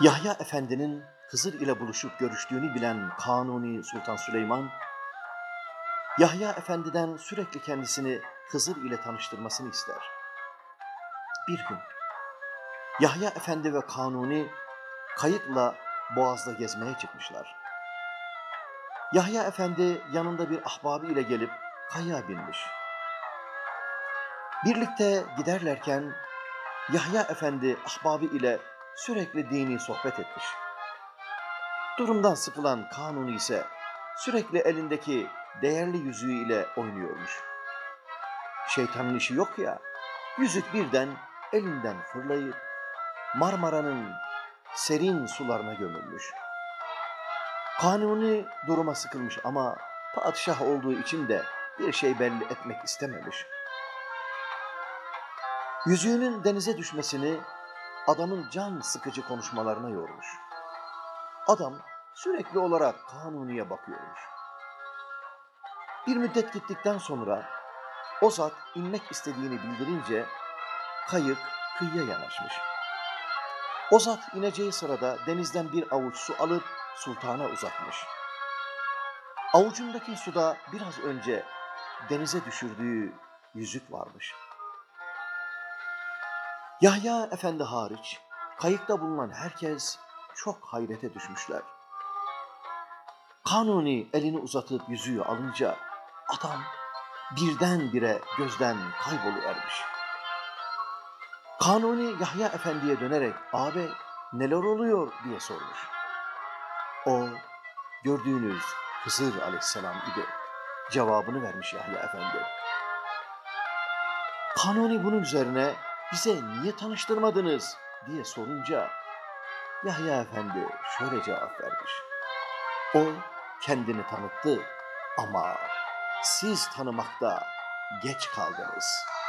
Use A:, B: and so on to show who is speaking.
A: Yahya Efendi'nin Hızır ile buluşup görüştüğünü bilen Kanuni Sultan Süleyman, Yahya Efendi'den sürekli kendisini Hızır ile tanıştırmasını ister. Bir gün Yahya Efendi ve Kanuni kayıkla Boğaz'da gezmeye çıkmışlar. Yahya Efendi yanında bir ahbabı ile gelip kayığa binmiş. Birlikte giderlerken Yahya Efendi ahbabı ile sürekli dini sohbet etmiş. Durumdan sıkılan Kanuni ise sürekli elindeki değerli yüzüğü ile oynuyormuş. Şeytanın işi yok ya, yüzük birden elinden fırlayıp Marmara'nın serin sularına gömülmüş. Kanuni duruma sıkılmış ama padişah olduğu için de bir şey belli etmek istememiş. Yüzüğünün denize düşmesini adamın can sıkıcı konuşmalarına yormuş. Adam sürekli olarak Kanuni'ye bakıyormuş. Bir müddet gittikten sonra o zat inmek istediğini bildirince kayık kıyıya yanaşmış. O zat ineceği sırada denizden bir avuç su alıp sultana uzatmış. Avucundaki suda biraz önce denize düşürdüğü yüzük varmış. Yahya Efendi hariç kayıkta bulunan herkes çok hayrete düşmüşler. Kanuni elini uzatıp yüzüğü alınca adam birdenbire gözden kayboluvermiş. Kanuni Yahya Efendi'ye dönerek abi neler oluyor diye sormuş. O gördüğünüz Hızır aleyhisselam idi. Cevabını vermiş Yahya Efendi. Kanuni bunun üzerine bize niye tanıştırmadınız diye sorunca Yahya Efendi şöyle cevap vermiş. O kendini tanıttı ama siz tanımakta geç kaldınız.''